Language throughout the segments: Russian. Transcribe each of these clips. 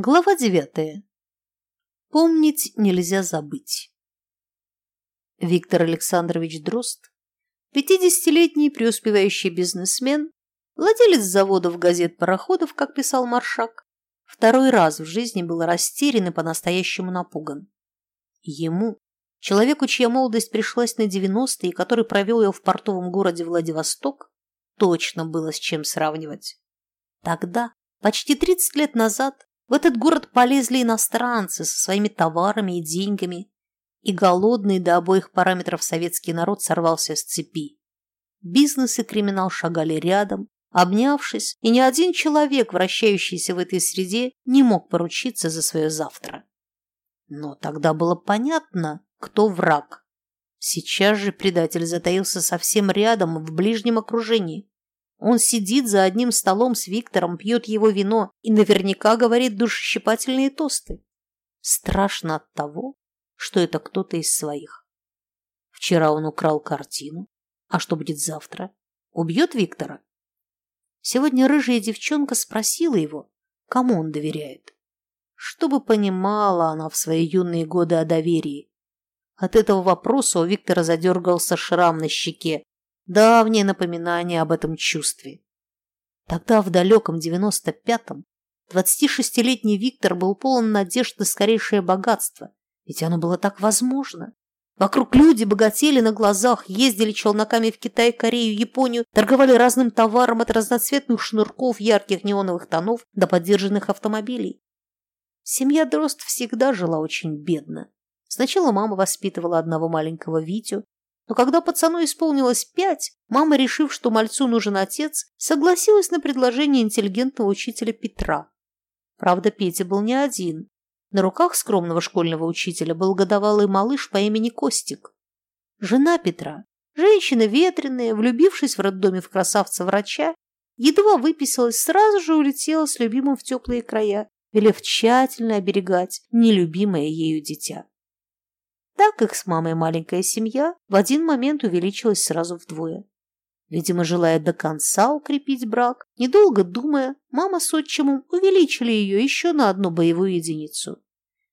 Глава девятая. Помнить нельзя забыть. Виктор Александрович Дрозд, 50-летний преуспевающий бизнесмен, владелец заводов газет-пароходов, как писал Маршак, второй раз в жизни был растерян и по-настоящему напуган. Ему, человеку, чья молодость пришлась на 90-е и который провел ее в портовом городе Владивосток, точно было с чем сравнивать. Тогда, почти 30 лет назад, в этот город полезли иностранцы со своими товарами и деньгами, и голодный до обоих параметров советский народ сорвался с цепи. Бизнес и криминал шагали рядом, обнявшись, и ни один человек, вращающийся в этой среде, не мог поручиться за свое завтра. Но тогда было понятно, кто враг. Сейчас же предатель затаился совсем рядом, в ближнем окружении. Он сидит за одним столом с Виктором, пьет его вино и наверняка говорит душещипательные тосты. Страшно от того, что это кто-то из своих. Вчера он украл картину. А что будет завтра? Убьет Виктора? Сегодня рыжая девчонка спросила его, кому он доверяет. Чтобы понимала она в свои юные годы о доверии. От этого вопроса у Виктора задергался шрам на щеке, давнее напоминание об этом чувстве. Тогда, в далеком 95-м, 26-летний Виктор был полон надежд на скорейшее богатство, ведь оно было так возможно. Вокруг люди богатели на глазах, ездили челноками в Китай, Корею, Японию, торговали разным товаром от разноцветных шнурков ярких неоновых тонов до поддержанных автомобилей. Семья Дрозд всегда жила очень бедно. Сначала мама воспитывала одного маленького Витю, но когда пацану исполнилось пять, мама, решив, что мальцу нужен отец, согласилась на предложение интеллигентного учителя Петра. Правда, Петя был не один. На руках скромного школьного учителя был годовалый малыш по имени Костик. Жена Петра, женщина ветреная, влюбившись в роддоме в красавца-врача, едва выписалась, сразу же улетела с любимым в теплые края, велев тщательно оберегать нелюбимое ею дитя. Так их с мамой маленькая семья в один момент увеличилась сразу вдвое. Видимо, желая до конца укрепить брак, недолго думая, мама с отчимом увеличили ее еще на одну боевую единицу.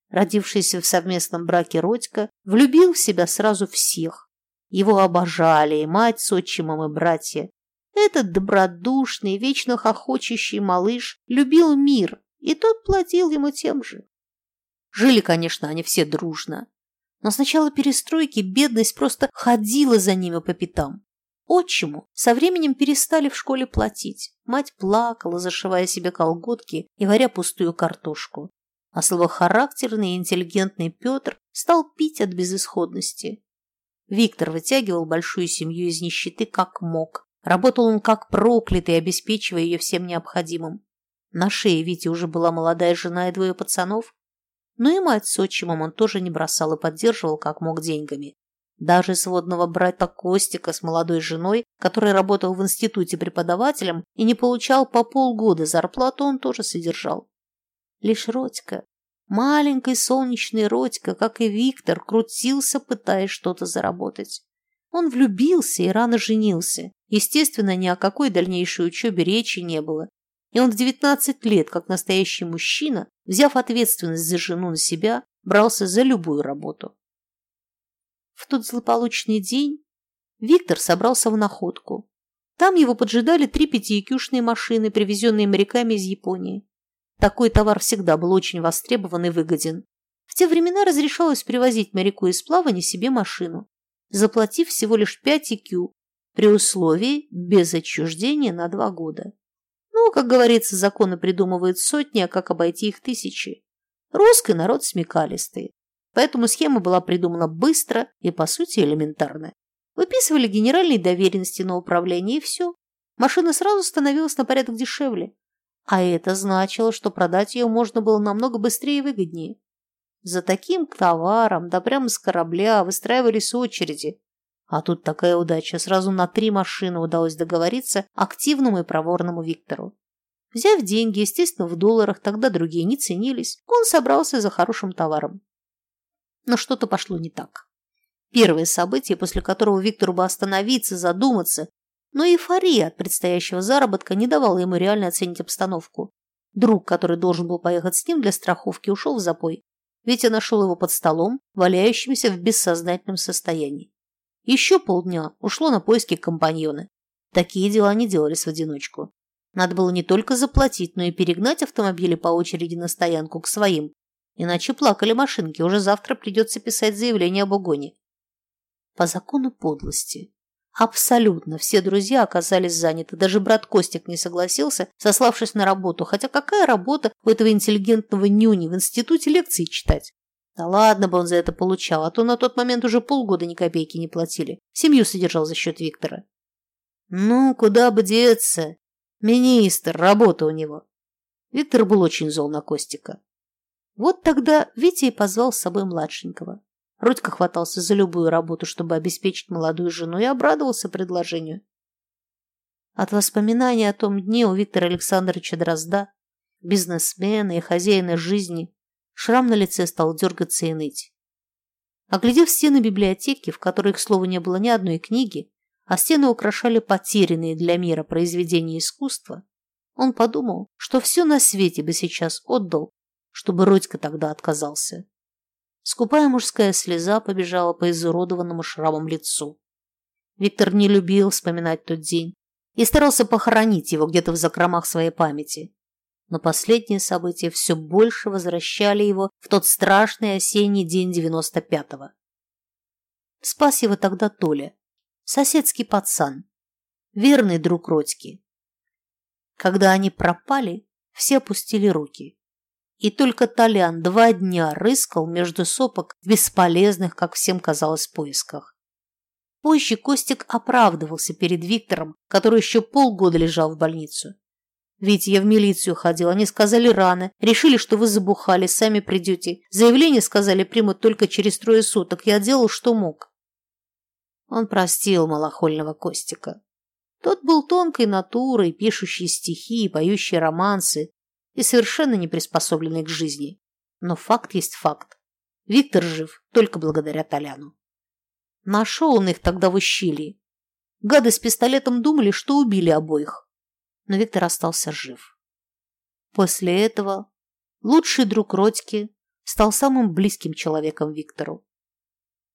Родившийся в совместном браке Родька влюбил в себя сразу всех. Его обожали и мать с отчимом, и братья. Этот добродушный, вечно хохочущий малыш любил мир, и тот платил ему тем же. Жили, конечно, они все дружно. Но с начала перестройки бедность просто ходила за ними по пятам. Отчиму со временем перестали в школе платить. Мать плакала, зашивая себе колготки и варя пустую картошку. А слабохарактерный и интеллигентный Петр стал пить от безысходности. Виктор вытягивал большую семью из нищеты как мог. Работал он как проклятый, обеспечивая ее всем необходимым. На шее Вити уже была молодая жена и двое пацанов, но и мать с отчимом он тоже не бросал и поддерживал как мог деньгами. Даже сводного брата Костика с молодой женой, который работал в институте преподавателем и не получал по полгода зарплату, он тоже содержал. Лишь Родька, маленький солнечный Родька, как и Виктор, крутился, пытаясь что-то заработать. Он влюбился и рано женился. Естественно, ни о какой дальнейшей учебе речи не было, и он в 19 лет, как настоящий мужчина, взяв ответственность за жену на себя, брался за любую работу. В тот злополучный день Виктор собрался в находку. Там его поджидали три пятиякюшные машины, привезенные моряками из Японии. Такой товар всегда был очень востребован и выгоден. В те времена разрешалось привозить моряку из плавания себе машину, заплатив всего лишь 5 икю, при условии без отчуждения на два года. Ну, как говорится, законы придумывают сотни, а как обойти их тысячи. Русский народ смекалистый. Поэтому схема была придумана быстро и, по сути, элементарно. Выписывали генеральные доверенности на управление и все. Машина сразу становилась на порядок дешевле. А это значило, что продать ее можно было намного быстрее и выгоднее. За таким товаром, да прямо с корабля, выстраивались очереди, а тут такая удача. Сразу на три машины удалось договориться активному и проворному Виктору. Взяв деньги, естественно, в долларах, тогда другие не ценились, он собрался за хорошим товаром. Но что-то пошло не так. Первое событие, после которого Виктору бы остановиться, задуматься, но эйфория от предстоящего заработка не давала ему реально оценить обстановку. Друг, который должен был поехать с ним для страховки, ушел в запой. Витя нашел его под столом, валяющимся в бессознательном состоянии. Еще полдня ушло на поиски компаньона. Такие дела не делались в одиночку. Надо было не только заплатить, но и перегнать автомобили по очереди на стоянку к своим. Иначе плакали машинки, уже завтра придется писать заявление об угоне. По закону подлости. Абсолютно все друзья оказались заняты. Даже брат Костик не согласился, сославшись на работу. Хотя какая работа у этого интеллигентного нюни в институте лекции читать? Да ладно бы он за это получал, а то на тот момент уже полгода ни копейки не платили. Семью содержал за счет Виктора. Ну, куда бы деться? Министр, работа у него. Виктор был очень зол на Костика. Вот тогда Витя и позвал с собой младшенького. Родька хватался за любую работу, чтобы обеспечить молодую жену, и обрадовался предложению. От воспоминаний о том дне у Виктора Александровича Дрозда, бизнесмена и хозяина жизни, шрам на лице стал дергаться и ныть. Оглядев стены библиотеки, в которой, к слову, не было ни одной книги, а стены украшали потерянные для мира произведения искусства, он подумал, что все на свете бы сейчас отдал, чтобы Родька тогда отказался. Скупая мужская слеза побежала по изуродованному шрамом лицу. Виктор не любил вспоминать тот день и старался похоронить его где-то в закромах своей памяти. Но последние события все больше возвращали его в тот страшный осенний день девяносто пятого. Спас его тогда Толя, соседский пацан, верный друг Родьки. Когда они пропали, все опустили руки. И только Толян два дня рыскал между сопок бесполезных, как всем казалось, поисках. Позже Костик оправдывался перед Виктором, который еще полгода лежал в больницу. Ведь я в милицию ходил, они сказали рано, решили, что вы забухали, сами придете. Заявление, сказали, примут только через трое суток. Я делал, что мог. Он простил малохольного Костика. Тот был тонкой натурой, пишущий стихи и поющий романсы, и совершенно не приспособленный к жизни. Но факт есть факт. Виктор жив только благодаря Толяну. Нашел он их тогда в ущелье. Гады с пистолетом думали, что убили обоих. Но Виктор остался жив. После этого лучший друг Родьки стал самым близким человеком Виктору.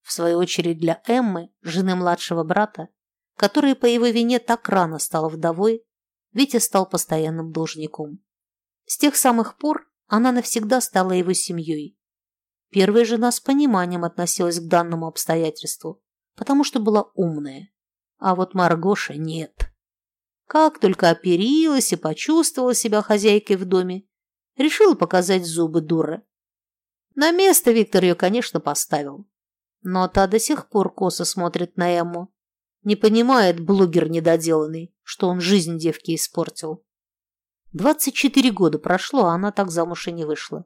В свою очередь для Эммы, жены младшего брата, которая по его вине так рано стала вдовой, Витя стал постоянным должником. С тех самых пор она навсегда стала его семьей. Первая жена с пониманием относилась к данному обстоятельству, потому что была умная. А вот Маргоша нет. Как только оперилась и почувствовала себя хозяйкой в доме, решила показать зубы дура. На место Виктор ее, конечно, поставил. Но та до сих пор косо смотрит на Эмму. Не понимает блогер недоделанный, что он жизнь девки испортил. Двадцать четыре года прошло, а она так замуж и не вышла.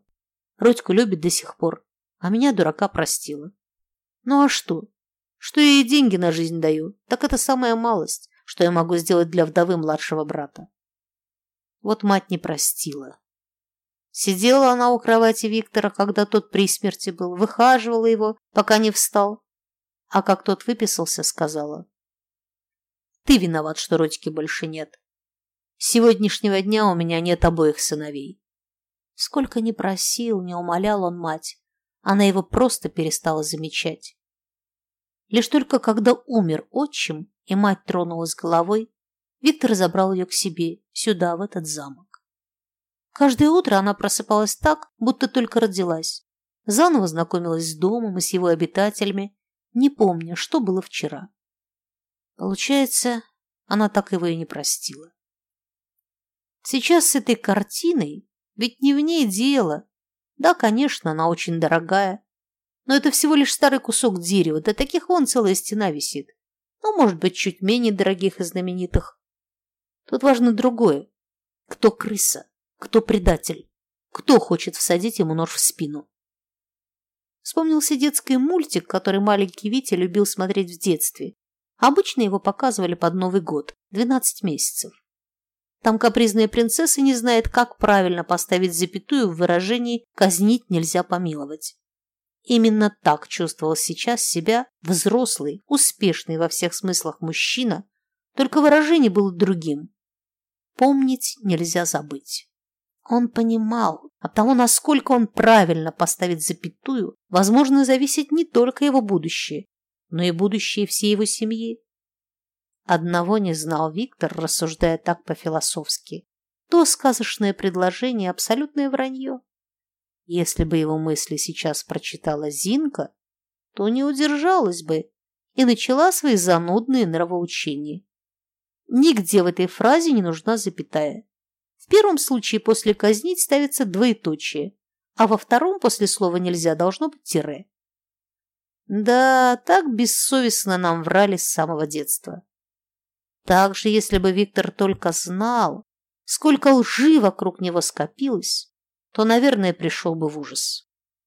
Родьку любит до сих пор, а меня, дурака, простила. Ну а что? Что я ей деньги на жизнь даю, так это самая малость, что я могу сделать для вдовы младшего брата. Вот мать не простила. Сидела она у кровати Виктора, когда тот при смерти был, выхаживала его, пока не встал. А как тот выписался, сказала. Ты виноват, что Родьки больше нет. С сегодняшнего дня у меня нет обоих сыновей. Сколько ни просил, не умолял он мать, она его просто перестала замечать. Лишь только когда умер отчим, и мать тронулась головой, Виктор забрал ее к себе, сюда, в этот замок. Каждое утро она просыпалась так, будто только родилась. Заново знакомилась с домом и с его обитателями, не помня, что было вчера. Получается, она так его и не простила. Сейчас с этой картиной, ведь не в ней дело. Да, конечно, она очень дорогая. Но это всего лишь старый кусок дерева, да таких вон целая стена висит. Ну, может быть, чуть менее дорогих и знаменитых. Тут важно другое. Кто крыса? Кто предатель? Кто хочет всадить ему нож в спину? Вспомнился детский мультик, который маленький Витя любил смотреть в детстве. Обычно его показывали под Новый год, 12 месяцев. Там капризная принцесса не знает, как правильно поставить запятую в выражении «казнить нельзя помиловать». Именно так чувствовал сейчас себя взрослый, успешный во всех смыслах мужчина, только выражение было другим. Помнить нельзя забыть. Он понимал, от того, насколько он правильно поставит запятую, возможно, зависит не только его будущее, но и будущее всей его семьи. Одного не знал Виктор, рассуждая так по-философски. То сказочное предложение – абсолютное вранье. Если бы его мысли сейчас прочитала Зинка, то не удержалась бы и начала свои занудные нравоучения. Нигде в этой фразе не нужна запятая. В первом случае после казнить ставится двоеточие, а во втором после слова «нельзя» должно быть тире. Да, так бессовестно нам врали с самого детства. Также, если бы Виктор только знал, сколько лжи вокруг него скопилось, то, наверное, пришел бы в ужас.